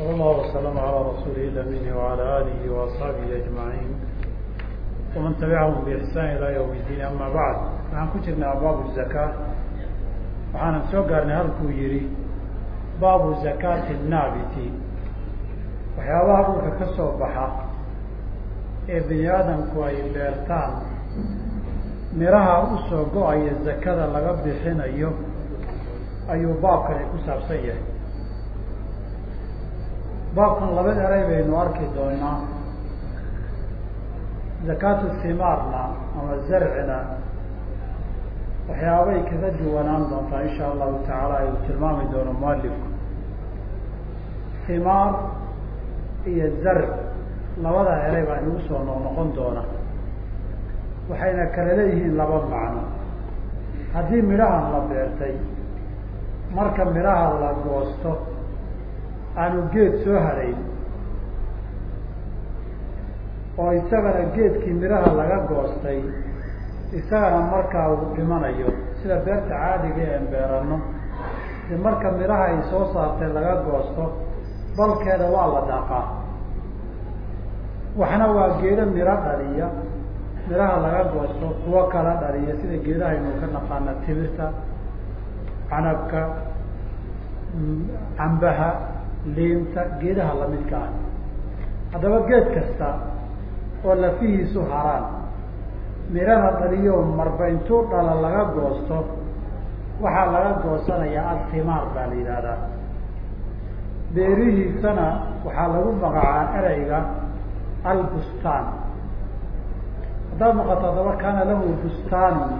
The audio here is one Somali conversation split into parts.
sala allahu wasalam calaa rasuulihi lamini wacala aalihi waasxaabihi ajmaciin waman tabicahum biixsaan ilaa yawm iddiin ama bacd waxaan ku jirnay abaabu zakaa waxaanan soo gaarnay halkuu yihi baabu zakaati naabiti waxyaabaha dhulka ka soo baxa ee bini aadamku ay beertaan miraha u soo go'aya zakada laga bixinayo ayuu baabkani ku yahay baabkan laba eray baynu arki doonaa. Zakaatu simaarna ama zarcina waxyaabay kaga duwanaan doontaa insha allahu tacaala ayuu tilmaami doono mualifku simaar iyo zarc labada eray baa inagu soo noqnoqon doona waxayna kala leeyihiin laba macno. Haddii midhahan la beertay marka midhaha la goosto aanu geed soo harayn oo isagana geedkii midhaha laga goostay isagana markaa uu dhimanayo sida beerta caadiga een beerano de marka midhaha ay soo saartay laga goosto balkeeda waa la daaqaa waxna waa geedo midho dhaliya midhaha laga goosto kuwo kala dhaliya sida geedahaynu ka naqaana timirta canabka cambaha liinta geedaha lamidka ah. Haddaba geed kasta oo lafihiisu haraan midhana dhaliyo marba intuu dhala laga goosto waxaa laga goosanayaa altimaar baa la yidhaahdaa. Beerihiisana waxaa lagu magacaa ereyga albustaan. Haddaad maqato haddaba kaana lahu bustaanun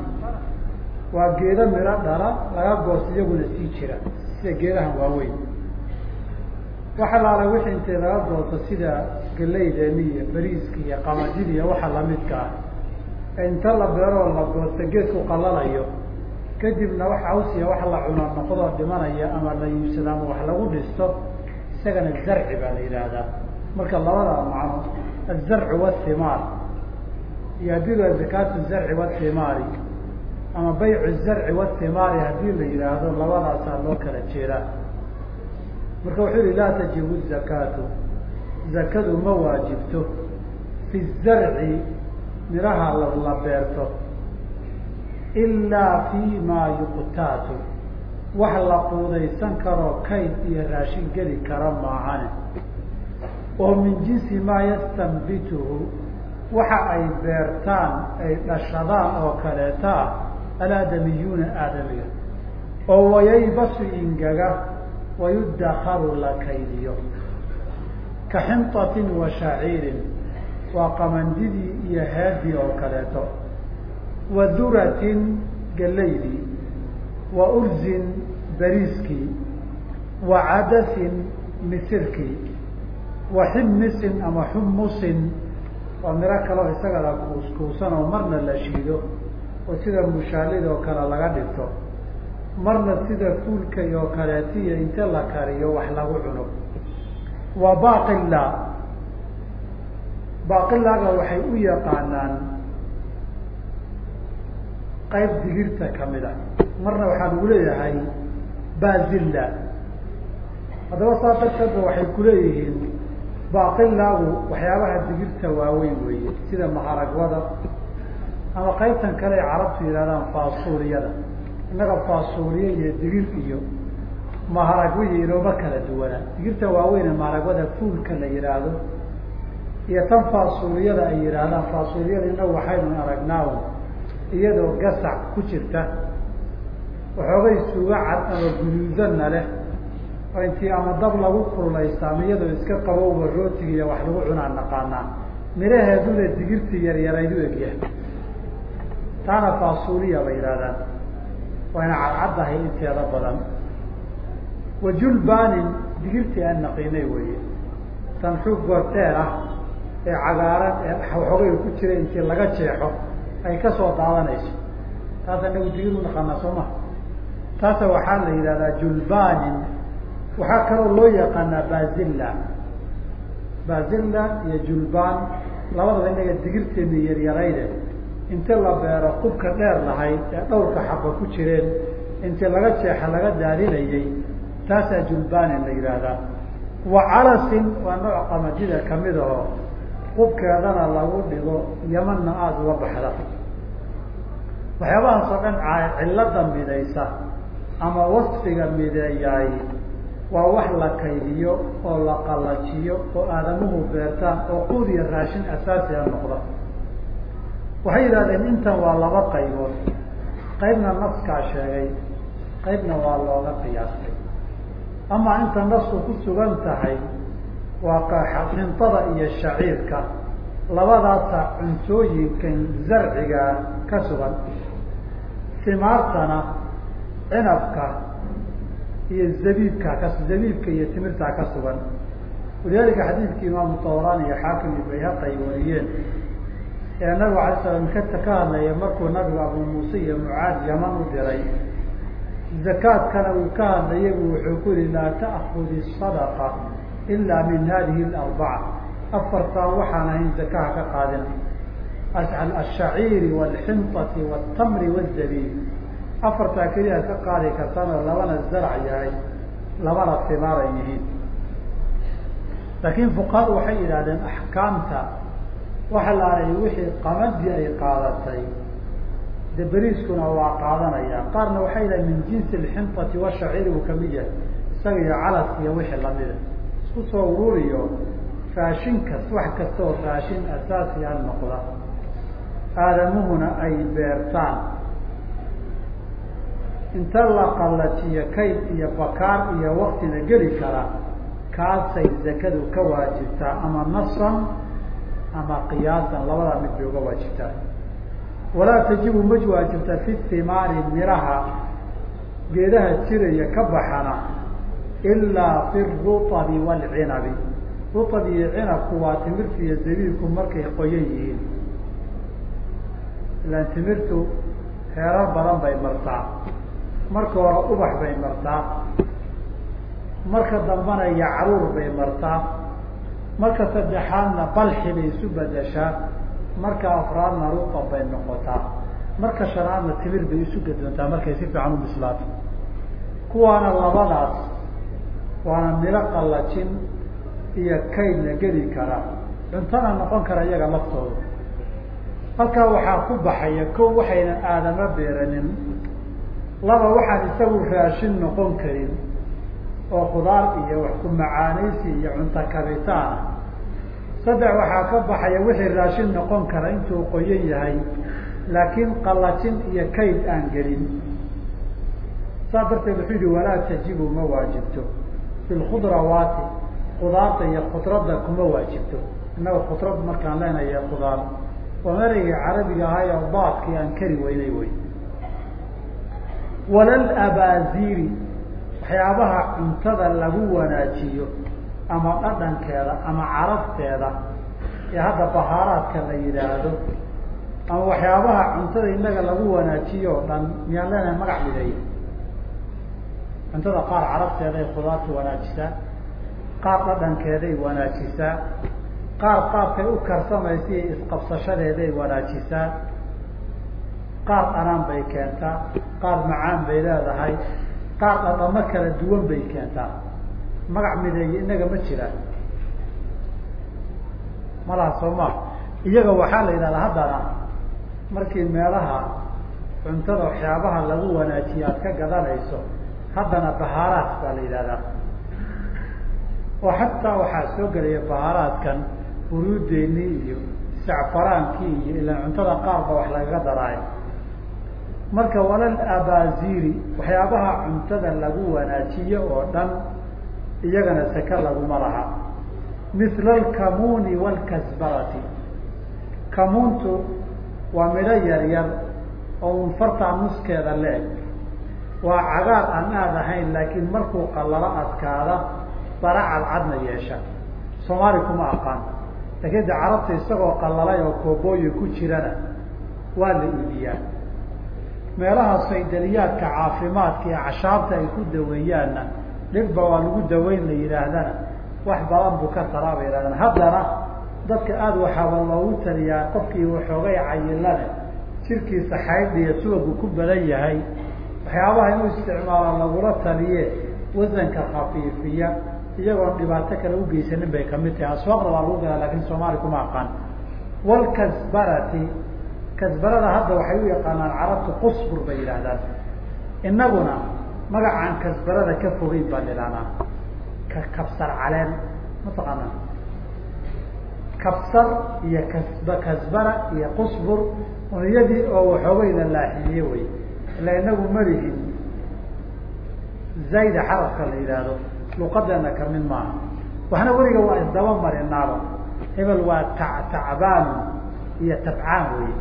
waa geedo midho dhala laga goosto iyaguna sii jira sida geedahan waaweyn wax alaala wixii intay laga goosto sida galeydeni iyo bariiska iyo qamadida iyo waxa lamidka ah. Inta la beeroo la goosto geedku qalalayo kadibna wax awsiya wax la cuno noqdoo dhimanaya ama la iibsado ama wax lagu dhisto isagana zarci baa la yidhaahdaa. Marka labada macno azarcu wasimaar iyo haddii la zakaatu zarci wasimaari ama baycu zarci wasimaari haddii la yidhaahdo labadaasaa loo kala jeedaa marka wuxuu yihi laa tajibu zakaatu zakadu ma waajibto. Fi zarci midhaha la beerto. Ilaa fi ma yuqtaatu. Wax la quudaysan karoo kayd iyo raashin geli kara maahane. Oo min jinsi maa yastanbituhu. Waxa ay beertaan ay dhashadaan oo kaleeta ah alaadamiyuuna aadamiga. Oo wayaybasu ingaga wayudakaru la kaydiyo. Ka xinطatin wa shaciirin waa qamandidii iyo heedii oo kaleeto. Wa duratin galaydii wa urzin bariiskii wa cadasin misirkii wa ximisin ama xumusin waa miro kaleo isagana kuuskuusan oo marna la shiido oo sida mushaalid oo kale laga dhigto marna sida fuulka iyo kaleetiya inta la kariyo wax lagu cuno. Wa baqila baqilaaga waxay u yaqaanaan qayb digirta ka mid a marna waxaa lagu leeyahay bazilla haddaba saa darteedba waxay kuleeyihiin baqilaagu waxyaabaha digirta waaweyn weeye sida maharagwada ama qaybtan kale ay carabtu yidhahdaan faasuuliyada innaga faasuuliye iyo digir iyo maharagwiyo inooma kala duwana. Digirta waaweyne maharagwada fuulka la yihaahdo iyo tan faasuuliyada ay yidhaahdaan faasuuliyada inagu waxaynu aragnaa iyadoo gasac ku jirta waxoogay suga cad ama guduudanna leh oo intii ama dab lagu kullaysta ama iyadoo iska qabowba rootiga iyo wax lagu cunaa naqaanaa. Midhaheeduna digirtii yaryarayd u egyahay. Taana faasuuliya bay yidhahdaan wayna cadcaddahay inteeda badan. Wa julbanin digirtii aan naqiinay weeye. Tan xuug ah ee cagaaran ee waxoogay ku jira intii laga jeexo ay ka soo daadanayso. Taas anagu digir u naqaanaa soo maha taasa waxaa la yidhahdaa julbanin waxaa kaloo loo yaqaanaa bazilla bazilla iyo julban labadaba inaga digirteena yaryarayde inti la beero qubka dheer lahayd ee dhowrka xaba ku jireen intii laga jeexa laga daadinayay taasaa julbanin la yidhaahdaa. Wa calasin waa nooc qamadida ka mid aho qubkeedana lagu dhigo yamanna aada uga baxda. Waxyaabahaas oo dhan cillada midaysa ama wasfiga mideeyaay waa wax la kaydiyo oo la qallajiyo oo aadamuhu beertaan oo quud iyo raashin asaasiga noqda waxay yidhahdeen intan waa laba qaybood. Qaybna naskaa sheegay qaybna waa looga qiyaastay. Ama inta nasku ku sugan tahay waa xintada iyo shaciirka labadaasa cuntooyinkan zarcigaa ka sugan. Simaartana cinabka iyo zabiibka ka zabiibka iyo timirtaa ka sugan. Walidaalika xadiidkii imaamu tawraan iyo xaakim iyo bayhaq ay wariyeen ee nabigu alay slam kata ka hadlaya markuu nabigu abu muuse iyo mucaad yaman u diray. Zakaadkana uu ka hadlayay bu wuxuu ku yihi laa ta'kudi sadaqa ilaa min hadihi alarbaca afartaan waxaan ahayn zakaha ka qaadin. Ashaciiri waalxintati wاtamri wاzabiib afartaa keliyaad ka qaadi kartaan oo labana zarac yahay labana timaar ay yihiin. Laakiin fuqahadu waxay yidhahdeen axkaamta waxa la alay wixii qamadii ay qaadatay. De beriiskuna waa qaadanaya. Qaarna waxay yidhahdeen min jinsi alxintati washaciiri buu ka mid yahay isaga iyo calaska iyo wixii lamida isku soo ururiyo raashin kas wax kasta oo raashin asaasi noqda. Aadamuhuna ay beertaan. Inta la qallajiyo kayd iyo bakaar iyo waktina geli kara kaasay zakadu ka waajibtaa ama nasan ama qiyaasan labadaa mid bay uga waajibtaa walaa tajibu ma waajibta fi timaari miraha geedaha jiraya ka baxana ilaa fi ruabi waalcinabi ruab iyo cinabku waa timirta iyo zabiibku markay qoyan yihiin. Ilaan timirtu heerar badan bay martaa. Marka hore ubax bay martaa. Marka dambana yacruur bay martaa marka saddexaadna balxi bay isu bedeshaa marka afraadna rutab bay noqotaa marka shanaadna timir bay isu gadoontaa markay si fiican u bislaato. Kuwaana labadaas waana miro qallajin iyo kaydna geli kara cuntana noqon kara iyaga laftooda. Halkaa waxaa ku baxaya ko waxaynan aadama beeranin laba waxaan isagu raashin noqon karin oo khudaar iyo wax ku macaanaysi iyo cunto kabitaan saddex waxaa ka baxaya wixii raashin noqon kara intuu qoyan yahay laakiin qallajin iyo kayd aan gelin. Saas darteed wuxuu yihi walaa tajibu ma waajibto. Fi lkhudrawaati iyo khudradda kuma waajibto. Innaga khudrad markaan leenahay khudaar. Waa mereygii carabiga ahay oo baadkii aan kari weynay wey. Walal abaaziri waxyaabaha cuntada lagu wanaajiyo ama dhadhankeeda ama carabteeda ee hadda bahaaraadka la yidhaahdo ama waxyaabaha cuntada innaga lagu wanaajiyo o dhan miyaan leenahay magac mideeya cuntada qaar carabteeday khudaarta wanaajisaa qaar dhadhankeeday wanaajisaa qaar qaabkay u karsamaysa iyo isqabsashadeeday wanaajisaa qaar dhanaan bay keentaa qaar macaan bay leedahay qaar dhadhamo kala duwan bay keentaa magac mideeye innaga ma jiraan malaha soo maa iyaga waxaa la yidhahdaa haddana markii meelaha cuntada waxyaabaha lagu wanaajiye aad ka gadanayso haddana bahaaraat baa la yidhahdaa oo xataa waxaa soo gelaya bahaaraadkan huruudeennii iyo sacfaraankii iyo ilaan cuntada qaarba wax lagaga daraayo marka walal abaaziri waxyaabaha cuntada lagu wanaajiyo oo dhan iyagana seke laguma laha misla alkamuuni waalkasbarati kamuuntu waa midho yar yar oo un fartaa nuskeeda le-eg waa cagaar aan aad ahayn laakiin markuu qallalo adkaada bara cadcadna yeesha. Soomaali kuma aqaan. Laakiin de carabta isagoo qallalay oo koobooyin ku jirana waa la iibiyaa. Meelaha saydaliyaadka caafimaadka iyo cashaabta ay ku daweeyaanna dhirba waa lagu daweyn la yidhaahdana. Wax badan buu ka taraa bay yihahdaan haddana dadka aada waxaaba loogu taliyaa qofkii waxoogay cayilane jirkiisa xaydha iyo subagu ku badan yahay waxyaabaha inuu isticmaalo lagula taliye wasanka khafiifiya iyagoon dhibaato kale ugeysanin bay ka mid tahay. Aswaaqda waa lagu gadaa laakiin soomaali kuma aqaan. Walkasbarati kasbarada hadda waxay u yaqaanaan carabtu qusbur bay yidhaahdaan. Inaguna magacaan kasbarada ka fogeyn baan idhahnaa ka kabsar caleen mataqaanaa kabsar iyo kasba kasbara iyo qusbur uniyadii oo waxoogay la laaximiye wey. Ila inagu malihin zayda xarafka la yidhaahdo luqadeena ka mid maaha. Waxna weliga waa isdaba marinaaba hebel waa ta tacbaanu iyo tabcaan wey.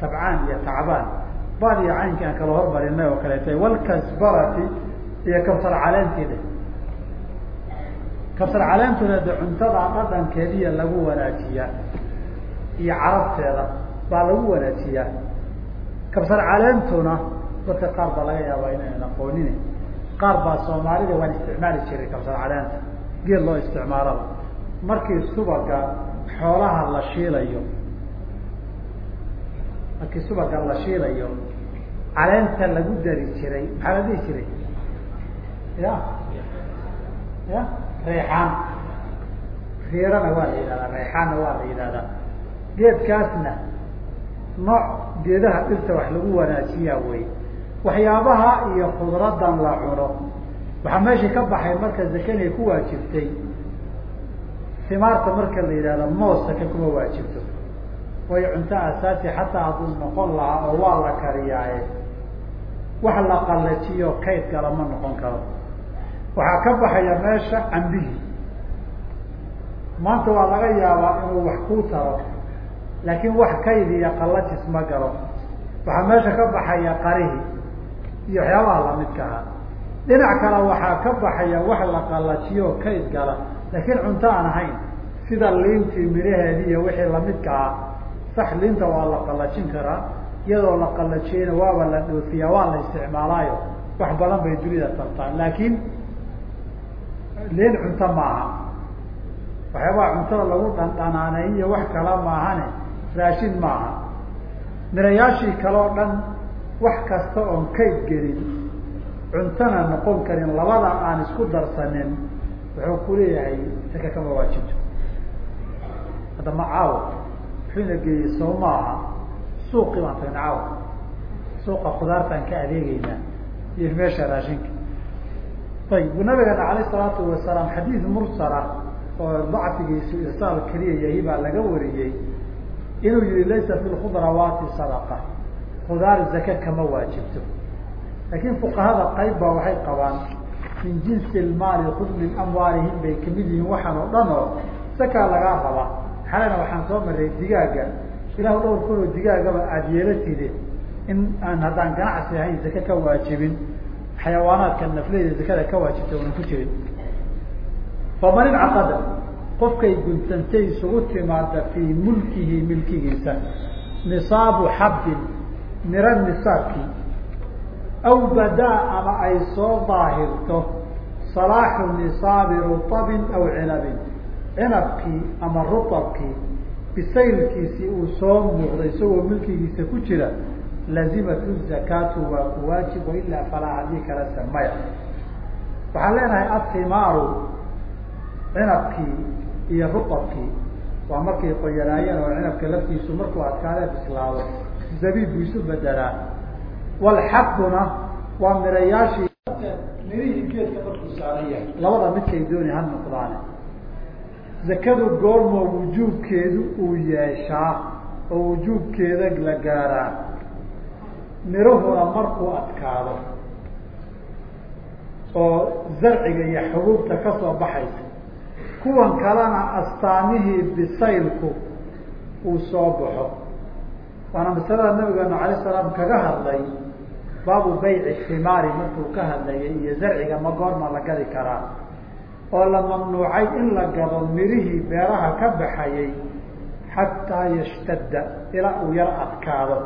Tabcaan iyo tacbaan bad iyo caynki aan kala hormarinay oo kaleeta walkasbarati iyo kabsar caleenteeda kabsar caleentuna de cuntada dhadhankeediya lagu wanaajiyaa iyo carabteeda baa lagu wanaajiyaa. Kabsar caleentuna dadka qaar baa laga yaabaa inaynan aqoonin qaar baa soomaalida waan isticmaali jiray kabsar caleenta geel loo isticmaalaba. Markii subaga xoolaha la shiilayo markii subaga la shiilayo caleenta lagu dari jiray maxaa la dhihi jiray. Ya. Ya. Reexaan. Riirana waa la yidhahdaa reexaanna waa la yidhahdaa. Geedkaasna nooc geedaha dhirta wax lagu wanaajiyaa wey waxyaabaha iyo khudradan la cuno. Waxaa meesha ka baxay marka zakanay ku waajibtay. Simaarta marka la yidhahdo moosaka kuma waajibto. Way cunto asaasi xataa hadduu noqon lahaa oo waa la kariyaaye wax la qallajiyo kayd gala ma noqon karo. Waxaa ka baxaya meesha cambihii maanta waa laga yaabaa inuu wax kuu taro laakiin wax kayd iyo qallajis ma galo. Waxaa meesha ka baxaya qarihii iyo waxyaabaha lamidka aha dhinac kale waxaa ka baxaya wax la qallajiyo kayd gala. Laakiin cunto aan ahayn sida liintii midhaheedi iyo wixii lamidka ah sax liinta waa la qallajin karaa iyadoo la qallajiyeyna waaba la dhoofiyaa waa la isticmaalaayo. Wax badan bay dunida tartaan. Laakiin liin cunto maaha. Waxyaabaha cuntada lagu dhandhanaaneey iyo wax kala maahane raashin maaha. Mirayaashii kale oo dhan wax kasta oon kayd gelin cuntona noqon karin labada aan isku darsanin wuxuu ku leeyahay saka kama waajibto. Hadda ma caawo wuxuuna geeyey soo maaha suuqii baan tagna caawo suuqa khudaartaan ka adeegeynaa iyo meesha raashinka. Ayib nabigana alayh salaatu wasalaam xadiid mursala oo dacfigiisu irsaal keliya yahi baa laga wariyey inuu yihi laysa fi lkhudrawaati sadaqa. Khudaar zake kama waajibto. Laakiin fuqahada qayb baa waxay qabaan min jinsi lmaali kud min amwaalihim bay ka mid yihiin waxaan oo dhan oo sakaa lagaa raba xalena waxaan soo maray digaaga ilahu dhowr kunoo digaagaba aada yeelatide in aan haddaan ganacsi ahayn zake ka waajibin. Xayawaanaadka nafleyda zakada ka waajibta unan ku jirin. Faman incaqada qofkay guntantay isugu timaada fii mulkihi milkigiisa. Nisaabu xabbin miro nisaabkii. Aw badaa ama ay soo daahirto salaaxu nisaabi rutabin aw cinabin. Cinabkii ama rutabkii bisaylkiisii uu soo muuqday isagoo milkigiisa ku jira lazimatu zakaatu waa ku waajib wailaa falaa haddii kale samaya waxaan leenahay athimaaru cinabkii iyo rutabkii waa markay qoyanaayeen oo cinabka laftiisu markuu adkaadee bislaado zabiib buu isu bedelaa walxabuna waa mirayaashii. Mirihii geedka markuu saaran yahay. Labada midkay dooni ha noqdaane zakadu goormoo wujuubkeedu uu yeeshaa oo wujuubkeeda la gaaraa. Miruhuna markuu adkaado oo zarciga iyo xubuubta ka soo baxaysa kuwan kalena astaamihii bisaylku uu soo baxo. Waana masalada nabigeenu alayh salaam kaga hadlay baabu bayci fimaari markuu ka hadlayay iyo zarciga ma goorma la gadi karaa oo la mamnuucay in la gado mirihii beeraha ka baxayay xataa yashtadda ilaa uu yar adkaado.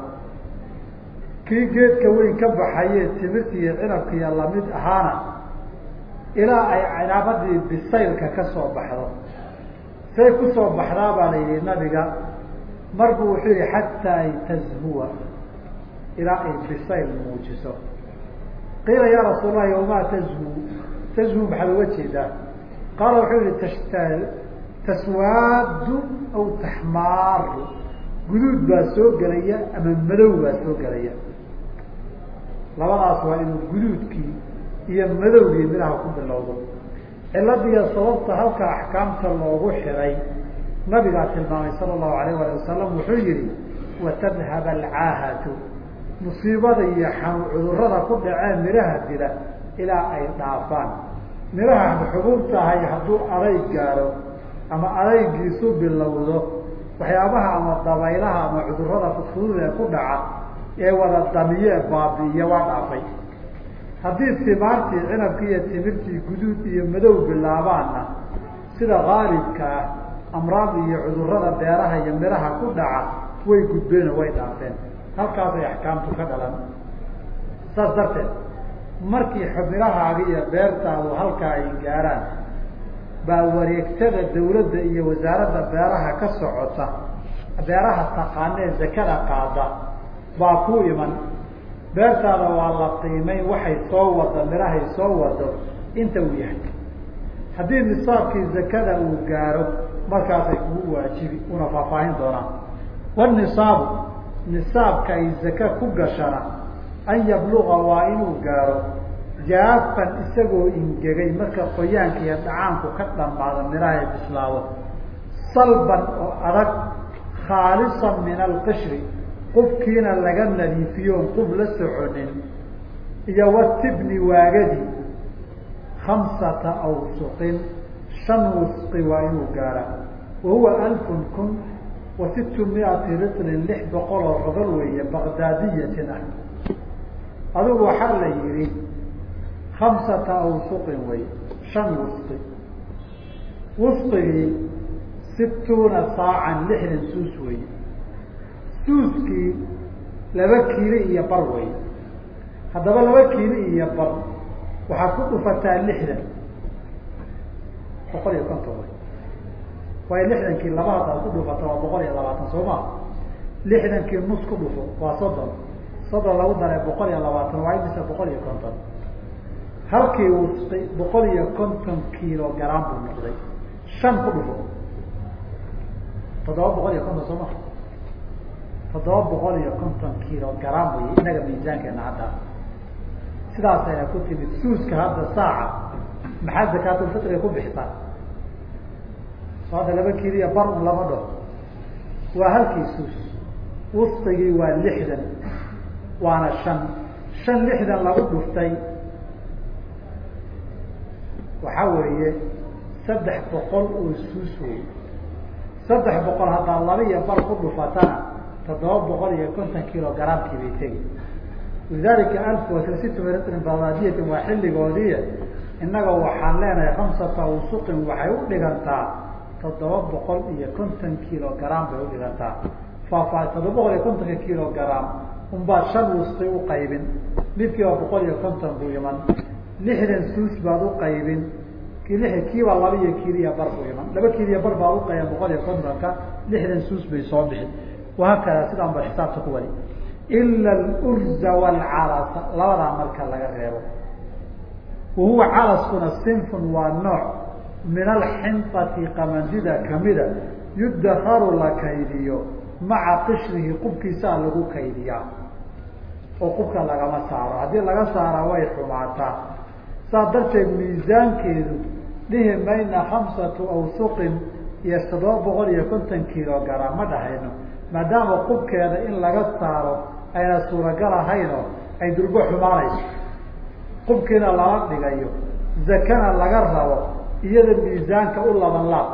Kii geedka weyn ka baxaye timirta iyo cinabkiiyo la mid ahaana ilaa ay cinaabadii bisaylka ka soo baxdo. Say ku soo baxdaa baa la yihi nabiga marbu wuxuu yihi xataa tazhuwa ilaa ay bisayl muujiso. Qiila ya rasuul lahi wamaa tazhu tashhu maxaad uga jeedaa qaala wuxuu yihi tashta taswaadu aw taxmaaru guduud baa soo gelaya ama madow baa soo gelaya. Labadaas waa inuu guduudkii iyo madowgii midhaha ku bilowdo. Ciladiiyo sababta halka axkaamta loogu xiray nabigaa tilmaamay sala allahu alayh wali wasalam wuxuu yihi watadhab alcaahatu. Musiibada iyo cudurrada ku dhacee midhaha dila ilaa ay dhaafaan midhaha xubuubtahay hadduu adayg gaaro ama adaygiisu bilowdo waxyaabaha ama dabaylaha ama cudurrada fudfudud ee ku dhaca ee wada damiye baabi'iya waa dhaafay. Haddii timaartii cinabkii iyo timirtii guduud iyo madow bilaabaanna sida qaalibka ah amraad iyo cudurrada beeraha iyo midhaha ku dhaca way gudbeen oo way dhaafeen. Halkaasay axkaamtu ka dhalan. Saas darteed markii xubnahaaga iyo beertaadu halkaa ay gaaraan baa wareegtada dawladda iyo wasaaradda beeraha ka socota beeraha taqaanee zakada qaada baa ku iman. Beertaada waa la qiimeyn waxay soo wado midhahay soo wado inta uu yahay. Haddii nisaabkii zakada uu gaaro markaasay kugu waajibi una faahfaahin doonaan. Wanisaabu nisaabka ay zaka ku gashana an yabluga waa inuu gaaro jaafan isagoo ingegay marka qoyaanka iyo dhacaanku ka dhamaado midhahay bislaado salban oo adag khaalisan min alqishri qubkiina laga nadiifiyoon qub la soconin iyo watibni waagadii khamsata awsuqin shan wusqi waa inuu gaara wa huwa alfun kun wa sittu miati ritlin lix boqol oo rodol weeye baqdaadiyatin ah adigu waxaa la yihi khamsata awsuqin wey shan wusqi wusqigii situuna saacan lixdan suus weeye suuskii laba kiili iyo bar wey haddaba laba kiili iyo bar waxaad ku dhufataa lixdan. Boqol iyo konton wey waayo lixdankii laba haddaad ku dhufata waa boqol iyo labaatan soo ma? Lixdankii nus ku dhufo waa soddon soddon lagu daray boqol iyo labaatan waa imisa boqol iyo konton. Halkii wusqi boqol iyo konton kiilo garam buu noqday. Shan ku dhufo. Toddoba boqol iyo konton soo ma toddoba boqol iyo konton kiilo garam wey inaga miisaankeena hadda. Sidaas ayna ku timid suuska hadda saaca. Maxaa zakaatulfitriga ku bixisaa soo hadda laba kiiliya bar lama dhaho waa halkii suus. Wusqigii waa lixdan waana shan. Shan lixdan lagu dhuftay. Waxaa weeye saddex boqol oo suus wey saddex boqol haddaa laba iyo bar ku dhufatana toddoba boqol iyo konton kilo garaamkii bay tegi. Walidalika alf wasilsitrin badaadiyatin waa xilligoodii. Innaga waxaan leenahay khamsata awsuqin waxay u dhigantaa toddoba boqol iyo konton kilo garaam bay udhigantaa faafa toddoba boqol iyo kontonka kilo garaam unbaad shan wusqi u qaybin. Midkiiba boqol iyo konton buu iman. Lixdan suus baad u qaybin. Ki kiiba laba iyo kiiliya bar buu iman. Laba kiiliya bar baad uqayban boqol iyo kontonka lixdan suus bay soo bixin. Wahaakada sidaan xisaabta ku wari ila alurza waalcalasa labadaa marka laga reebo. Wahuwa calaskuna sinfun waa nooc. Min alxinطati qamandida kamida yudakaru la kaydiyo. Maca qishrihi qubkiisaa lagu kaydiyaa oo qubka lagama saaro. Haddii laga saaraa way xumaataa. Saas darteed miisaankeedu dhihi mayna khamsatu awsuqin iyo toddoba boqol iyo konton kilo garam ma dhahayno. Maadaama qubkeeda in laga saaro ayna suuragal ahaynoo ay durbo xumaanayso. Qubkiina lala dhigayo zakana laga rabo iyada miisaanka u laban laab.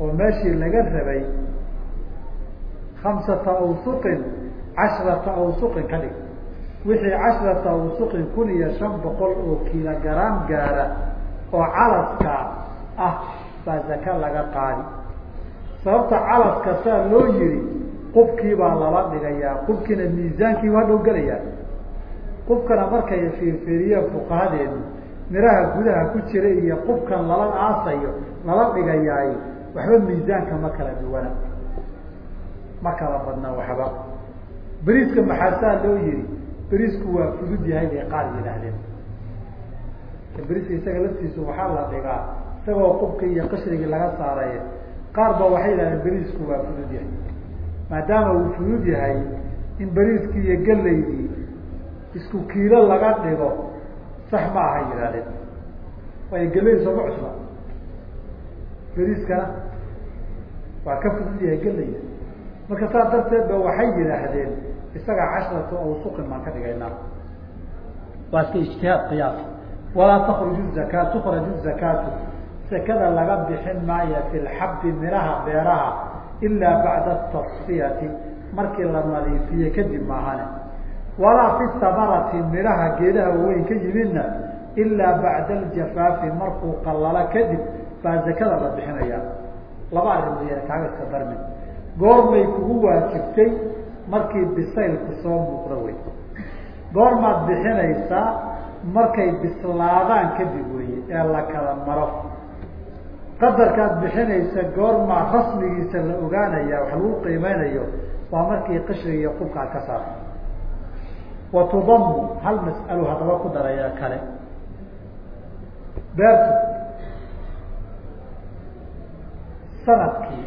Oo meeshii laga rabay khamsata awsuqin cashrata awsuqin ka dhig. Wixii cashrata awsuqin kun iyo shan boqol oo kilogaram gaara oo calaska ah baa zaka laga qaadi. Sababta calaska saa loo yihi qubkii baa lala dhigayaa qubkiina miisaankii waa dhow gelayaa qubkana markay fiirfiiriyeen fuqahadeenu miraha gudaha ku jira iyo qubkan lala aasayo lala dhigayaay waxba miisaanka ma kala duwana ma kala badna waxba beriiska maxaa saa loo yihi beriisku waa fudud yahay bay qaar yidhaahdeen. Beriska isaga laftiisu waxaa la dhigaa isagoo qubkii iyo qashrigii laga saaray qaar ba waxay yidhahdeen beriisku waa fudud yahay. Maadaama uu fudud yahay in beriiskii iyo gelaydii isku kiilo laga dhigo sax ma aha yidhahdeen waayo gelaydi sooma cusla beriiskana waa ka fudud yahay gelayda marka saas darteed ba waxay yidhaahdeen isaga cashratu awsuqin baan ka dhigaynaa waa iska ijtihaad qiyaas. Walaa takruju zaka tukraju zakaatu. Zakada laga bixin maayo fi lxabdi miraha beeraha ilaa bacda tasfiyati markii la nadiifiye kadib maahane. Walaa fi samarati midhaha geedaha waaweyn ka yimidna ilaa bacda aljafaafi. Markuu qallalo kadib baa zakada la bixinaya laba arrimood ya kaaga iska darmin goormay kugu waajibtay markii bisaylku soo muuqdo wey. Goormaad bixinaysaa markay bislaadaan kadib weeye ee la kala maro. Qadarkaad bixinaysa goormaa rasmigiisa la ogaanaya wax lagu qiimeynayo waa markii qashriga iyo qubka ad ka saarto. Wa tudamu hal mas'alo haddaba ku daraya kale. Beertu sannadkii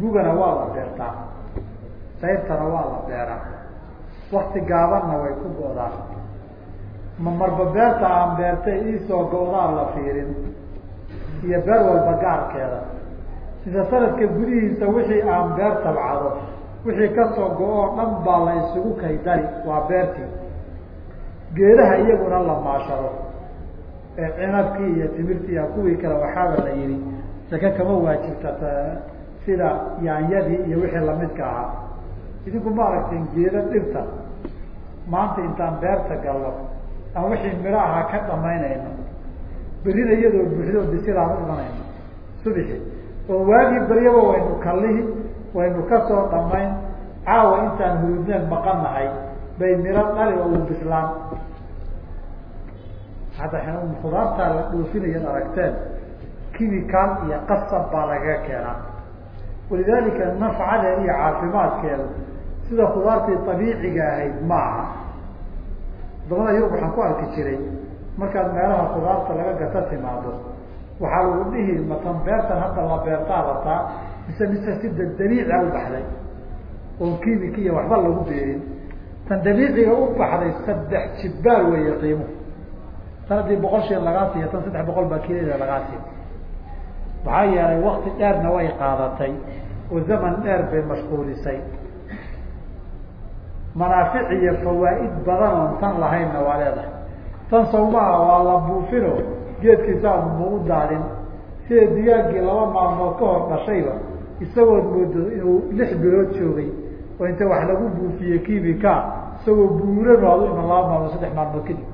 gugana waa la beertaa sayrtana waa la beeraa. Wakti gaabanna way ku go-daan ma marba beerta aan beertay iisoo go-daan la fiirin. Iyo beer walba gaarkeeda. Sida sanadka gudihiisa wixii aan beer tabcado wixii ka soo go-oo dhan baa la isugu kaydari waa beertii. Geedaha iyaguna la maashado. Ee cinabkii iyo timirtii iyo kuwii kale waxaaba la yihi sake kama waajibsata sida yaanyadii iyo wixii lamidka ahaa idinku ma aragteen geeda dhirta maanta intaan beerta gallo aan wixii midho ahaa ka dhamaynayno berrina iyadoo buuxdo bisilaan u imanayno. Subixi oo waagii baryaba waynu kallihi waynu ka soo dhamayn caawa intaan hurudneen maqan nahay bay miro dhali oo u bislaan. Hadda khudaartaa la dhoofinayad aragteen kimikaal iyo qasab baa lagaga keenaa walidaalika nafcadeeda iyo caafimaadkeedu sida khudaartii abiiciga ahayd ma aha waddamada yurub waxaan ku arki jiray markaad meelaha khudaarta laga gata timaado waxaa lagu dhihi matan beertan hadda la beertaa lataa mise mise si dabiicia u baxday oon kimika iyo waxba lagu beerin tan dabiiciga u baxday saddex jibbaar weeye qiimo tan haddii boqol shil lagaa siiyo tan saddex boqol baa kiilada lagaa siiyo maxaa yeelay wakti dheerna way qaadatay oo zaman dheer bay mashquulisay. Manaafic iyo fawaaid badan oon tan lahaynna waa leedahay. Tan sawmaha waa la buufino geedkiisaanu mau daadin sida digaaggii laba maalmood ka hor dhashayba isagood moodo inuu lix bilood joogay oo inta wax lagu buufiyey kimika isagoo buuran adu iman laba maalmood saddex maalmood kadib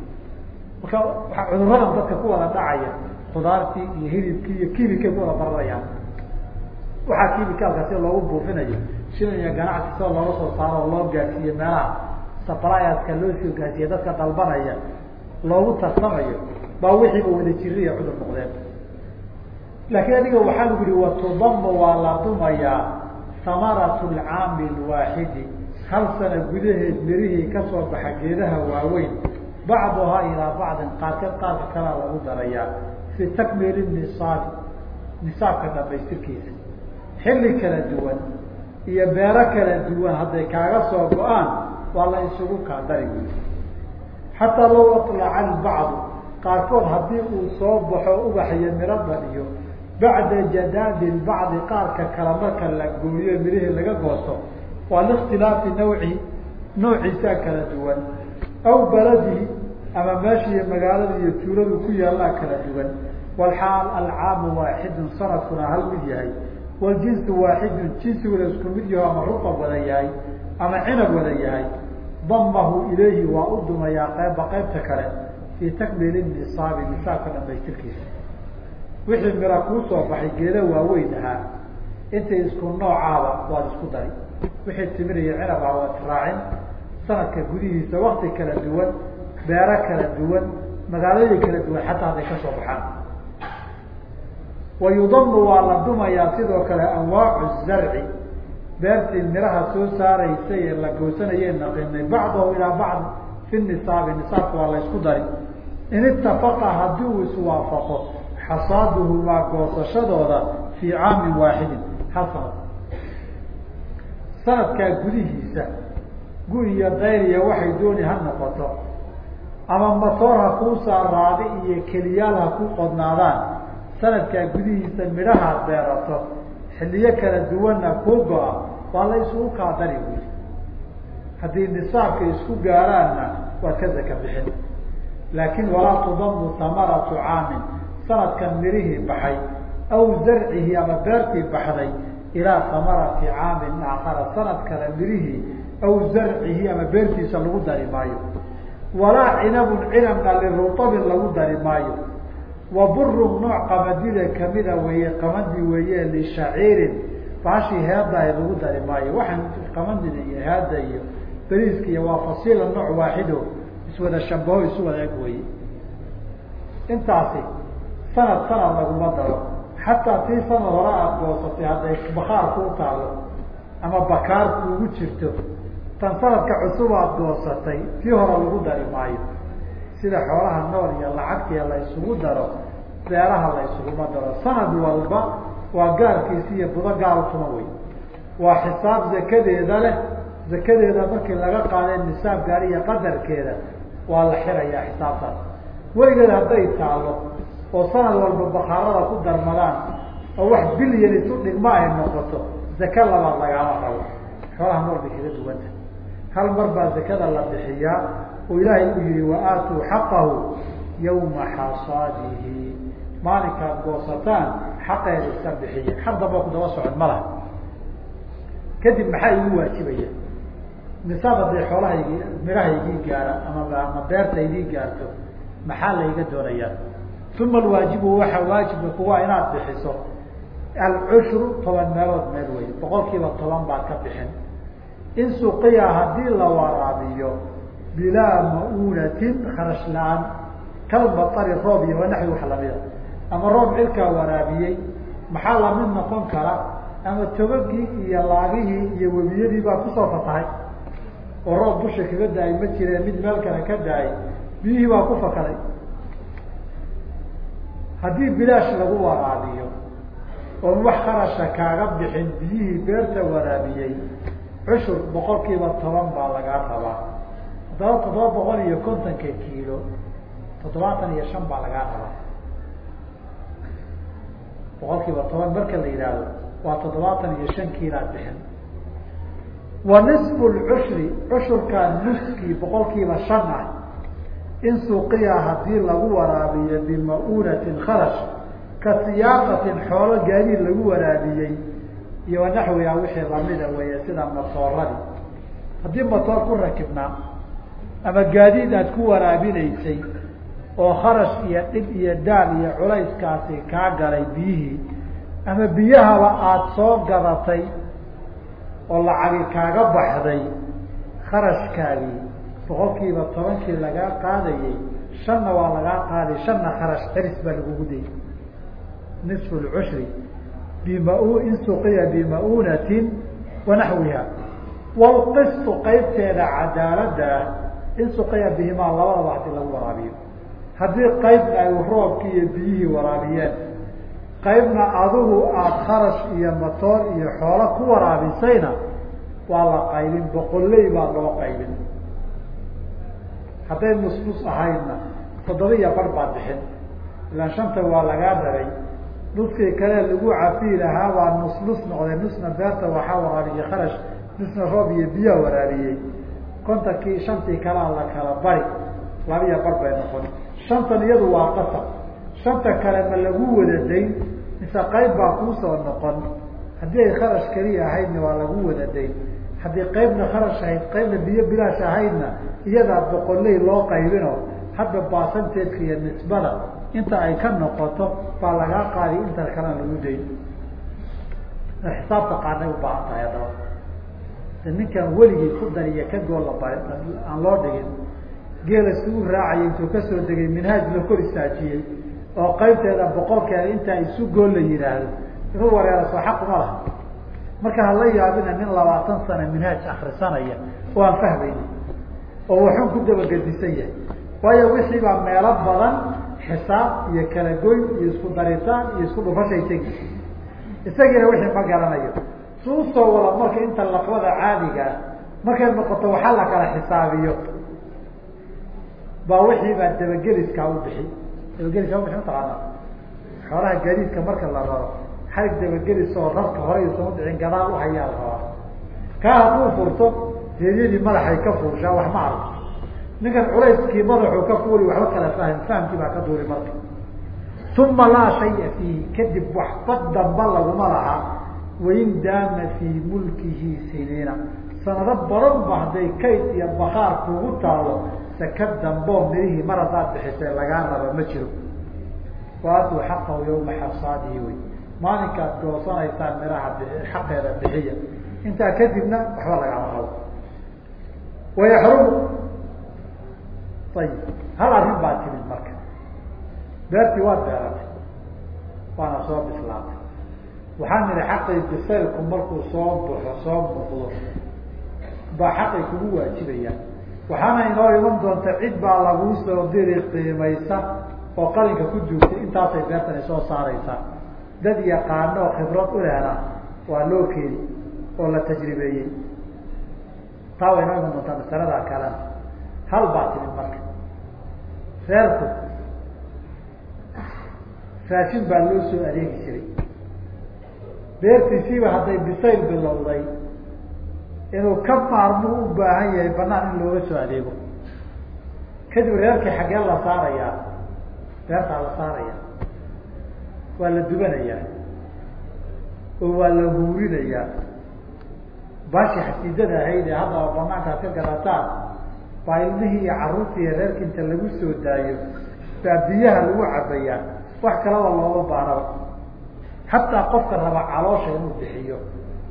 marka cuduradan dadka ku wada dhacaya khudaartii iyo hilibkii iyo kimikay ku wada baranayaan waxaa kimikaalka si loogu buufinayo shilin iyo ganacsi sida looga soo saaro oo loo gaarsiiye meelaha sabrayadka loo soo gaarsiiye dadka dalbanaya loogu tarsamayo baa wixiiba wada jiriya cudur noqdeen. Laakiin adiga waxaa lagu yihi watudamu waa la dumayaa samaratu lcaami lwaaxidi hal sana gudaheed mirihii ka soo baxa geedaha waaweyn bacduhaa ilaa bacdin qaarkeed qaarka kalea lagu darayaa fi takmiili nisaabi nisaabka dhamaystirkiisa xilli kala duwan iyo beero kala duwan hadday kaaga soo go'aan waa la isugu kaadari xataa law alaca albacdu qaarkood haddii uu soo baxo ubaxiyo miro dhaliyo bacda jadaadi bacdi qaarka kale marka la gooyo mirihii laga goosto waa likhtilaafi nawci noociisaa kala duwan. Aw baladihi ama meeshiiyo magaalada iyo tuuladu ku yaallaa kala duwan. Walxaal alcaamu waaxidun sanadkuna hal mid yahay. Waljinsu waaxidun jinsiguna isku mid yaho ama ruqab wada yahay ama cinab wada yahay. Damahu ilayhi waa u dumayaa qeybba qeybta kale fii takmiili nisaabi nisaabka dhamaystirkiisa wixii mira kuu soo baxay geeda waaweyn ahaa. Intay isku noocaaba waad isku dari. Wixii timir iyo cinab ah waad israacin sanadka gudihiisa wakti kala duwan beero kala duwan magaalooyin kala duwan xataa hadday ka soo baxaan. Wa yudamu waa la dumayaa sidoo kale anwaacu zarci beertii miraha soo saaraysay ee la goosanayee naqinay bacdahu ilaa bacd fi nisaabi nisaabka waa la ysku dari in itafaqa haddii uu iswaafaqo xasaaduhumaa goosashadooda fii caamin waaxidin hal sanad sanadkaa gudihiisa gu iyo dayr iyo waxay dooni ha noqoto ama matoor ha kuu saaraadi iyo keliyaal ha ku qodnaadaan. Sanadkaa gudihiisa midhahaad beerato. Xilliyo kala duwanna kuu go-a. Waa la isugu kaadari buyi haddii nisaabka isku gaaraanna waad ka zaka bixin. Laakin walaa tudamu tamaratu caamin. Sanadkan mirihii baxay. Aw zarcihi ama beertii baxday ilaa tamarati caamin aakhara. Sanad kale mirihii aw zarcihi ama beertiisa lagu dari maayo walaa cinabun cinabna lirutabin lagu dari maayo. Wa burun nooc qamadida kamida weeye qamadi weeye lishaciirin. Baashii heeda ay lagu dari maayo. Waxaan qamadida iyo heada iyo beriiska iyo waa fasiila nooc waaxido iswada shabaho isu wada eg weye intaasi sanad sanad laguma daro. Xataa tii sanad hore aada goosatay hadday bakaarku u taalo ama bakaarku ugu jirto tan sanadka cusub aada goosatay tii hore lagu dari maayo. Sida xoolaha nool iyo lacagtiya la isugu daro beeraha la isuguma daro. Sanad walba waa gaarkiisi iyo budo gaar utuma wey waa xisaab zakadeeda leh. Zakadeeda markii laga qaadee nisaab gaari iyo qadarkeeda waa la xirayaa xisaabtaas. Weligeed hadday taalo oo sanad walba bakaarada ku darmadaan oo wax bilyan isu dhigma ay noqoto zaka labaad lagaama rabo. Xoolaha nool bay kaga duwanta hal mar baa zakada la bixiyaa oo ilaahay u yihi wa aatuu xaqahu yawma xasaadihi. Maalinkaad goosataan xaqeeda iska bixiya xaq damba ku daba socod laha. Kadib maxaa igu waajibaya? Nisaab hadday xoolahaygii midhahaygii gaara ama ama beerta idii gaarto maxaa layga doonayaa? Uma alwaajibu waxa waajibka kuwa inaad bixiso alcushru toban meelood meel wey boqol kiiba toban baad ka bixin in suqiya haddii la waraabiyo bilaa ma'uunatin kharash la'aan kalmatari roob iyo wanaxwi wax lamida ama roob cirkaa waraabiyey maxaa la mid noqon kara? Ama togagii iyo laagihii iyo webiyadii baa ku soo fatahay? Oo roob dusha kaga daayay ma jireen mid meel kale ka daayay biyihii baa ku fakaday haddii bilaash lagu waraabiyo oon wax kharasha kaaga bixin biyihii beerta waraabiyey cushur boqol kiiba toban baa lagaa rabaa. Haddaba toddoba boqol iyo kontonka kiilo toddobaatan iyo shan baa lagaa rabaa. Boqol kiiba toban marka la yidhaahdo waa toddobaatan iyo shan kiilaad bixin. Wa nisfu lcushri cushurkaa nuskii boqol kiiba shan ah in suuqiya haddii lagu waraabiyo bima-uunatin kharash ka siyaaqatin xoolo gaadiid lagu waraabiyey iyo wanaxwiha wixii lamida weeye sida matooradii haddii matoor ku rakibnaa ama gaadiid aad ku waraabinaysay oo kharash iyo dhib iyo daal iyo culayskaasi kaa galay biyihii ama biyahaba aada soo gadatay oo lacagi kaaga baxday kharashkaagii boqol kiiba tobankii lagaa qaadayay shanna waa lagaa qaaday shanna kharash xiris baa lagugu dayay. Nisfu lcushri in suqiya bima-uunatin wanaxwiha walqistu qeybteeda cadaaladda ah in suqiya bihimaa labadaba haddii lagu waraabiyo. Haddii qeybna ay roobkii iyo biyihii waraabiyeen qeybna adigu aada kharash iyo matoor iyo xoolo ku waraabisayna waa la qaybin boqolley baa loo qaybin. Hadday nusnus ahaydna toddoba iyo bar baad bixin. Ilaan shanta waa lagaa rabay nuskii kale lagu cafiyi lahaa waa nus nus noqday nusna beerta waxaa waraabiyey kharash. Nusna roob iyo biyaa waraabiyey. Kontankii shantii kalea la kala bari. Labiya bar bay noqon. Shantan iyadu waa qasab. Shanta kale ma lagu wada dayn mise qayb baa kuusoo noqon. Haddii ay kharash keliya ahaydna waa lagu wada dayn haddii qaybna kharash ahayd qaybna biyo bilaash ahaydna iyadaa boqoley loo qaybino hadba baasanteedka iyo nisbada inta ay ka noqoto baa lagaa qaadi inta kalena lagu dayn. Xisaab taqaanay ubaahan tahay haddaba. Ninkan weligii ku dariya ka gool la bari aan loo dhigin geela isugu raacaya intuu ka soo degay minhaaj la kor istaajiyey oo qaybteeda boqolkeeda intaa isu gool la yihaahdo inuu wareero soo xaquma laha. Marka hala yaabina nin labaatan sana minhaaj akrisanaya oo aan fahmayni oo waxun ku dabagedisan yahay. Waayo wixii baa meelo badan xisaab iyo kala goyn iyo isku daritaan iyo isku dhufashay tegi isagiina wixii ma garanayo su u soo wada marka inta laqbada caadigaa markay noqoto waxaa la kala xisaabiyo. Baa wixii baa dabageliskaa u bixi. Dabageliska ubixi mataqaana xoolaha gaadiidka marka la raro xarig dabagelis oo rarka hore isama dhicin gadaal uhayaa la rabaa kaa hadduu furto jeedyadii madaxay ka fuushaa wax ma arko ninkan culayskii madaxuu ka fuuli waxba kala fahm fahamkii baa ka duuri marka. Uma laa shaya fiihi kadib waxba damba laguma laha wain daama fii mulkihi siniina. Sanado badan ba hadday kayd iyo bakaar kugu taalo saka damboo mirihii mar haddaad bixisay lagaa raba ma jiro. Waatuu xaqahu yawma xasaadihi wey. Maalinkaad goosanaysaan miraha xaqeeda bixiya. Intaa kadibna waxba lagama rabo. Wayaxrumu ayib hal arrin baa timid marka beertii waad beeratay waana soo bislaatay waxaa nidhi xaqii bisaylku markuu soo baxo soo muuqdo baa xaqay kugu waajibayaan waxaana inoo iman doonta cid baa laguu soo diri qiimaysa oo qalinka ku duugtay intaasay beertani soo saaraysaa dad yaqaano oo khibrad lehna waa loo keeni oo la tajribeeyey taa way inoo iman doontaa masalada kalena hal baa timid marka reerku raashin baa loo soo adeegi jiray. Beertiisiiba hadday bisayl bilowday inuu ka maarmuu u baahan yahay banaan in looga soo adeego. Kadib reerkii xaggee la saarayaa beertaa la saaraya waa la dubanayaa oo waa la huurinayaa baashi xasiidada ahayd ee haddaba banaanka ad ka gadataan baa ilmihii iyo carruurtii iyo reerki inta lagu soo daayo baa biyaha lagu cabayaa. Wax kalaba looma baanaba xataa qofka raba caloosha inuu bixiyo.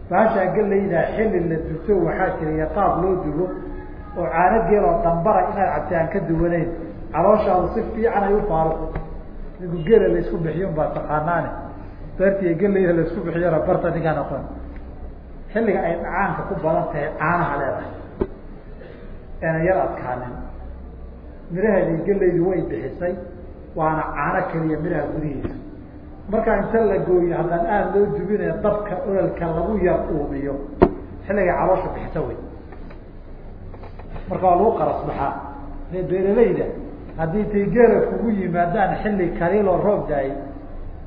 Baashaa galaydaa xilli la dubto waxaa jira iyo qaab loo dubo oo caano geeloo dambara inaad cabtay ka duwanayn. Calooshaadu si fiican ay u faaruqo ninku geela la isku bixiyo baa taqaanaane. Beertiiyo gelayda la isku bixiyona barta ninkaan aqoon xilliga ay dhacaanka ku badan tahay caanaha leedahay eena yar adkaanin miraheedii gelaydu way bixisay waana caano keliya miraha gudihiisa markaa inta la gooyo haddaan aada loo dubinayo dabka ololka lagu yar uumiyo xilligay caloosha bixisa wey marka waa lagu qaras baxaa e beeralayda haddii intay kugu yimaadaan xilli kaliiloo roob daayay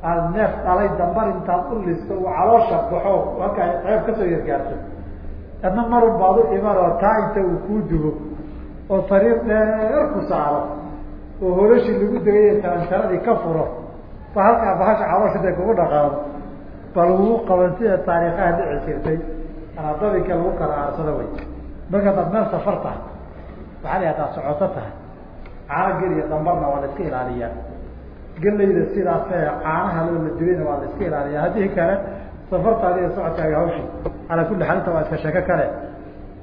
aada neef dhalay dambar intaad u listo uu caloosha baxo halka ceeb ka soo yargaarto. Adna marun baad u iman oo taa inta uu kuu dubo oo sariir dheer ku saaro oo holoshii lagu degay tarantaradii ka furo ba halkaa bahasha caloosha day kugu dhaqaado ba lagugu qaban sida taariikhaha dhici jirtay anadabinka lagu kala aarsado wey. Marka adaad meel safar tahay waxaa la hadaad socoto tahay. Caano gel iyo dambarna waa la iska ilaaliyaa. Gelayda sidaas caanaha loo la dubayna waa la iska ilaaliyaa. Haddii kale safartaadi iyo socodkaaga hawshi calaa kulli xaal waa iska sheeko kale.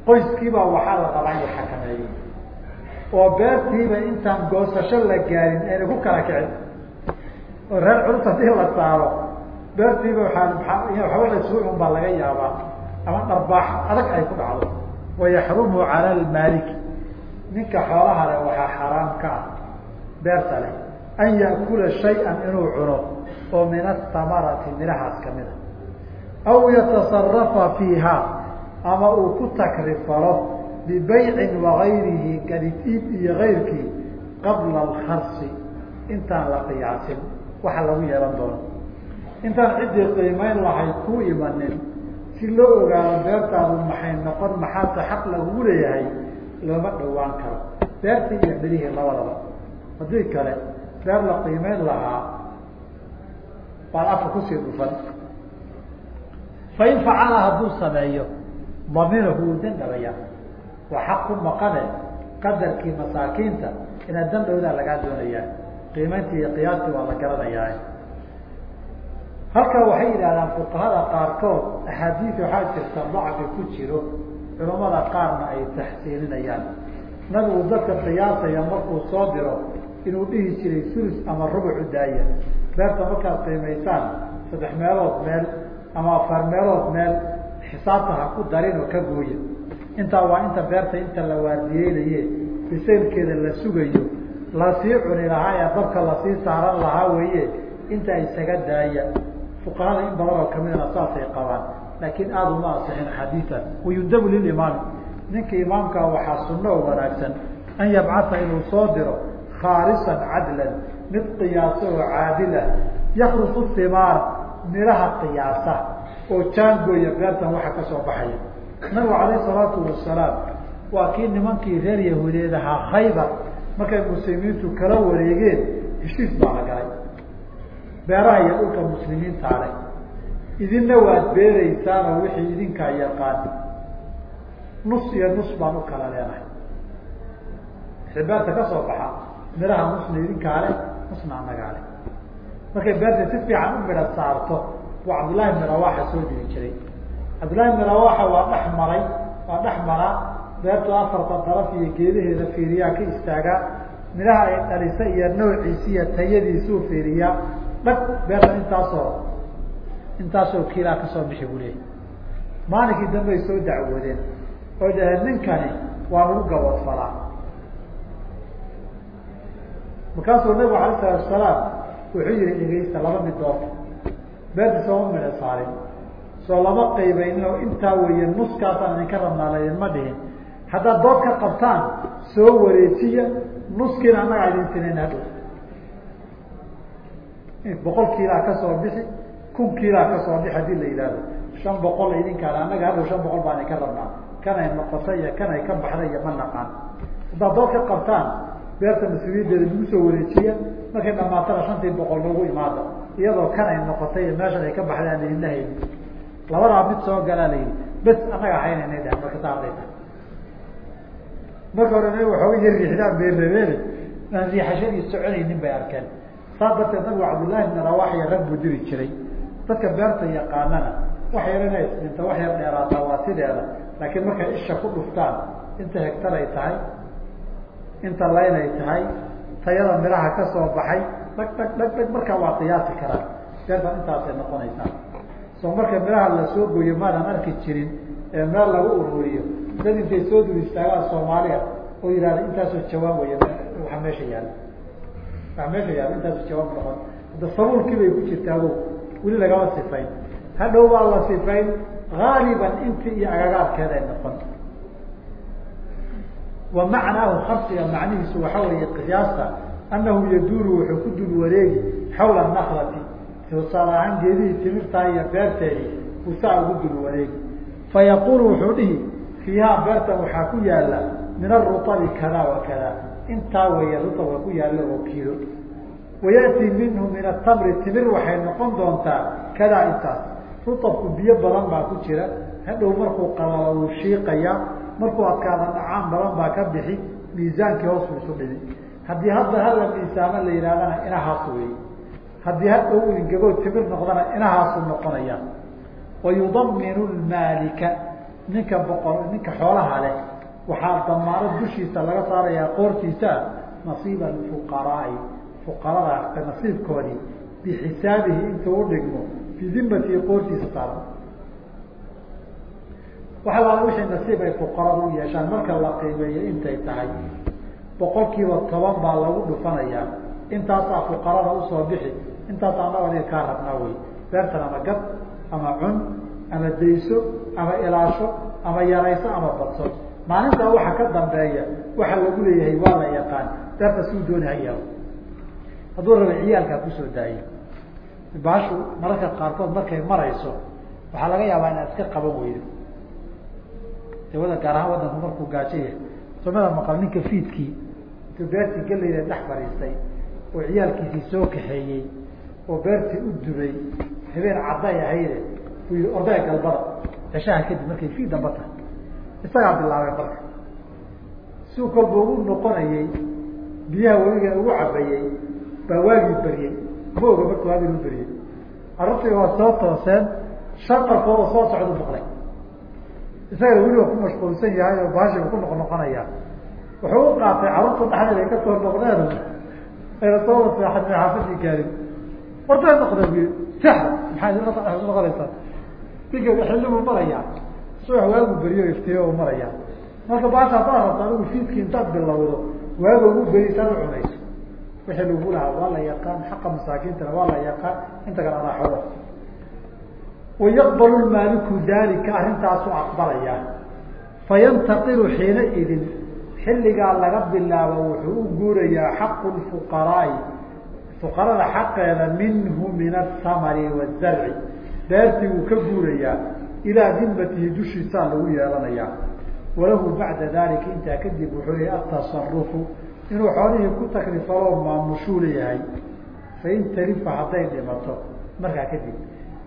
Qoyskiibaa waxaa la rabaa in la xakameeyey oo beertiiba intaan goosasho la gaarin ayna ku kala kicin. Oo reer culus haddii la saaro beertiiba waaa waxba la isugu iman baa laga yaabaa. Ama dharbaax adag ay ku dhacdo. Wayaxrumu cala lmaaliki ninka xoolaha leh waxaa xaraam ka ah beerta leh an yaakula shay-an inuu cuno oo min asamarati midhahaas a aw yatasarafa fiiha ama uu ku takrifalo bibaycin wagayrihi gadid iib iyo kayrkii qabla alkarsi intaan la qiyaasin waxa lagu yeelan doono intaan ciddii qiimeyn lahayd ku imanin si loo ogaado beertaadu maxay noqon maxaase xaq lagugu leeyahay looma dhawaan karo beertii iyo midhihii labadaba haddii kale beer la qiimeyn lahaa baad afka ku sii dhufan fain facala hadduu sameeyo daminahu wuu dandhabaya waa xaq ku maqane qadarkii masaakiinta inaad dandhowdaa lagaa doonayaa qiimayntii iyo qiyaastii waa la garanayaa. Halkaa waxay yidhahdaan fuqahada qaarkood axaadiis waxaa jirta dacfi ku jiro. Culamada qaarna ay taxsiininayaan nabigu dadka qiyaasaya markuu soo diro inuu dhihi jiray sulus ama rubucu daaya. Beerta markaad qiimaysaan saddex meelood meel ama afar meelood meel xisaabta ha ku darin oo ka gooya intaa waa inta beerta inta la waardiyeynaye bisaylkeeda la sugayo la sii cuni lahaa ee dabka la sii saaran lahaa weeye intaa isaga daaya. Fuqahada in badan oo kamidana saasay qabaan. Laakiin aada uma asixin xadiian wayundabu lilimaami ninka imaamkaa waxaa sunno oo wanaagsan an yabcata inuu soo diro khaalisan cadlan mid qiyaasa oo caadila yakrusu himaar midhaha qiyaasa oo jaangooya beertan waxa ka soo baxaya nabigu calayh salaatu wasalaam waa kii nimankii reer yahuudeed ahaa khaybar. Markay muslimiintu kala wareegeen heshiis baa la galay. Beeraha iyo dhulka muslimiinta ale idinna waad beeraysaan oo wixii idinkaa yaqaan. Nus iyo nus baan u kala leenahay. Wixii beerta ka soo baxa midhaha nusna idinkaa le nusna annagaa le markay beerta si fiican u midha saarto waa cabdullahi bni rawaxa soo diri jiray cabdullahi bni rawaxa waa dhex maray waa dhex maraa beertu afarta daraf iyo geedaheeda fiiriyaa ka istaagaa midhaha ay dhalisa iyo noociisi iyo tayadiisuu fiiriyaa. Dhag beertan intaasoo intaasoo kiilaa ka soo bixi buu leeyahy maalinkii dambe ay soo dacwoodeen. Oo dhaheen ninkani waa lagu gabadfalaa markaasuu nabigu alay salatu salaam wuxuu yihi dhegeysta laba midood beerta sooma midha saarin soo lama qaybaynin oo intaa weeye nuskaasaan idinka rabnaa idinma dhihin. Haddaad dood ka qabtaan soo wareejiya nuskiina annagaa idin sinayn hadhow boqol kiilaa ka soo bixi kun kiilaa ka soo bixi haddii la yidhahdo shan boqol idinkaan annaga hadhow shan boqol baan idinka rabnaa. Kanay noqotay iyo kanay ka baxday iyo ma naqaan. Haddaad dood ka qabtaan beerta mas'uuliyadeeda lagu soo wareejiya markay dhamaatana shantii boqol lagu imaada iyadoo kanay noqotay iyo meeshan ay ka baxday aan idinla haynin labadaa mid soo galaa la yidhi bes annaga haynayna dhah marka saa hadday tahay. Marka hore nabigu waxooga yar riixdaan bay rabeene aan riixashadii soconaynin bay arkeen. Saas darteed nabigu cabdullaahi bni rawax iyo rag buu diri jiray. Dadka beerta yaqaanana wax yar inay wax yar dheeraataa waa sideeda. Laakiin markay isha ku dhuftaan inta hegtar ay tahay inta layn ay tahay tayada midhaha ka soo baxay dhag dhag dhag dhag markaa waa qiyaasi karaan. Beertan intaasay noqonaysaa soo marka midhaha la soo gooyo maadaan arki jirin ee meel lagu ururiyo. Dad intay soo dul istaagaan soomaaliya oo yihahda intaasoo jawaab wey waa meesha yaalla waa meesha yaalla intaasoo jawaab noqon. Hadda sabuulkii bay ku jirtaago weli lagama sifayn. Hadhow baa la sifayn haaliban inti iyo agagaarkeeday noqon. Wa macnaahu kharsiga macnihiisu waxa weeye qiyaasta annahu yaduuru wuxuu ku dul wareegi xawla naklati tusaale ahaan geedihii timirtaa iyo beerteedii uu saa ugu dul wareegi fayaqulu wuxuu dhihi fiihaa beertan waxaa ku yaalla min aruabi kada wa kada intaa weeye rutabka ku yaalla oo kiilo. Wayatii minhu min atamri timir waxay noqon doontaa kadaa intaas. Rutabku biyo badan baa ku jira. Hadhow markuu qalalo uu shiiqaya markuu adkaada dhacaan badan baa ka bixi miisaankii hoos buu isu dhimi haddii hadda hala miisaama la yihahdana inahaas wey haddii hadhow ingagoo timir noqdana inahaasu noqonaya. Wayudaminu lmaalika ninka boqor ninka xoolaha leh waxaa damaano dushiisa laga saarayaa qoortiisa nasiiba fuqaraai. Fuqarada nasiibkoodii bixisaabihi intuu udhigmo bidimatihi qoortiisa saara waxa laala wixii nasiib ay fuqarada u yeeshaan marka la qiimeeyo intay tahay. Boqol kiiba toban baa lagu dhufanayaa. Intaasaa fuqarada u soo bixi intaas annaga kaa rabnaa wey. Beertan ama gad ama cun ama dayso ama ilaasho ama yarayso ama badso. Maalintaa waxa ka dambeeya waxa lagu leeyahay waa la yaqaan beerta suu dooni hayaabo hadduu raba ciyaalkaa ku soo daayo. Baashu mararka qaarkood markay marayso waxaa laga yaabaa inaad iska qaban weydo. Dawada gaar ahaan wadanku markuu gaajo yahay somada maqal ninka fiidkii. Intuu beertii galayda dhex fadhiistay oo ciyaalkiisii soo kaxeeyey oo beertii u dubay habeen cadday ahayde buu yihi ordaya galbada. Ceshaha kadib markay fii damba tahay isagaa bilaabay marka siu kolba ugu noqonayey biyaha weliga ugu cabayey baa waagii baryey ma oga marka waagii u baryey carruurtii waa soo tooseen shanqarkooda soo socdu maqlay. Isagana weli waa ku mashquulsan yahay oo baashi ku noq noqonaya. Wuxuu u qaatay carruurta dhexdeeda ay ka soo noqdeen ayna soo waseexan xaafadii gaarin horta noqda sexda maxaa noqonaysaa ninka xillibu maraya subax waagu beriyo iftiyo maraya marka baasha haddaad rabto adigu fiidkii intaad bilowdo waaga ugu beri saad u cunayso. Wixii lagu lahaa waa la yaqaan xaqa masaakiintana waa la yaqaan inta kale adaa xogo wayaqbalu maaliku dalika arrintaasu aqbalaya fayantaqilu xiina idin. Xilligaa laga bilaabo wuxuu u guurayaa xaqu lfuqaraai fuqarada xaqeeda minhu min asamari wazarci beertii wuu ka guurayaa ilaa dimatihi dushiisaa lagu yeelanayaa walahu bacda dalika intaa kadib wuxuu leeyahy atasarufu inuu xoolihii ku takrifaloo maamushuu leeyahay. Fain tarifa hadday dhimato markaa kadib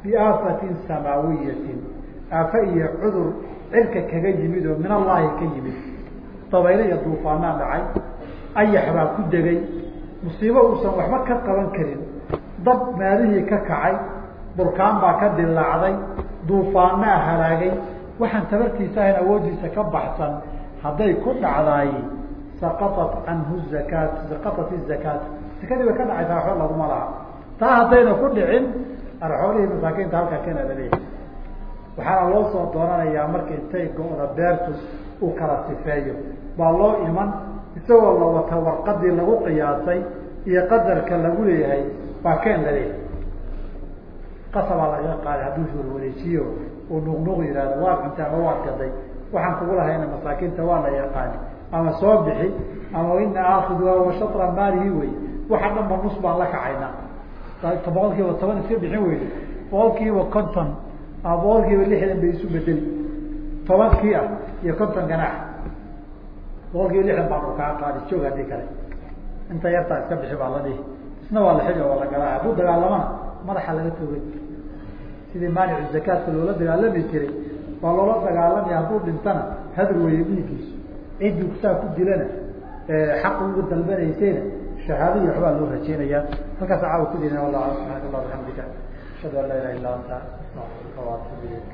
biaafatin samaawiyatin aafa iyo cudur cirka kaga yimid oo min allaahi ka yimid. Dabaylo iyo duufaanaa dhacay ayax baa ku degay musiibo uusan waxba ka qaban karin. Dab maalihii ka kacay burkaan baa ka dilaacday duufaanaa halaagay. Waxaan tabartiisa ahayn awoodiisa ka baxsan. Hadday ku dhacdaay saqaat canhu zakaat saqatat izakaat sakadii way ka dhacaysaa waxba laguma laha. Taa haddayna ku dhicin arxoolihii masaakiinta halkaa kana la leeyahay waxaana loo soo doonanayaa marka intay go-da beertu uu kala sifeeyo. Baa loo iman isagoo la wata warqadii lagu qiyaasay iyo qadarka lagu leeyahay baa keen la leeyahay qasabaa laga qaaday hadduu warwareejiyo uu nuqnuq yihahdo waa cuntay ama waa gaday? Waxaan kugu lahayna masaakiinta waa la yaqaani ama soo bixi ama ina aakiduha wa shatra maalihi wey waxa dhan ba nus baan la kacaynaa boqol kiiba toban iska bixin weyne boqol kiiba konton ama boqol kiiba lixdan bay isu bedeli. Tobankii ah iyo konton ganaax boqol kiiba lixdan baan kaa qaadi joog haddii kale. Inta yartaa iska bixi baa la dhihi. Isna waa la xili waa la galaa hadduu dagaalamana madaxa laga toogay. Sidii maanicu zakaadka loola dagaalami jiray waa loola dagaalamaya hadduu dhintana hadur weeye dhiigiisu ciddii saa ku dilana xaq ugu dalbanaysayna shahaadai waxbaa loo rajeynayaa halkaas caawa ku dina wallah subxanak allah bixamdika ashhadu an laa ilaha illa anta astaqfiruka waatubu ilayk